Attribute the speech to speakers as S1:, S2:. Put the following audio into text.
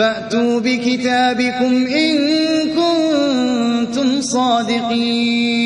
S1: فَأْتُوا بِكِتَابِكُمْ إِن كُنتُمْ صَادِقِينَ.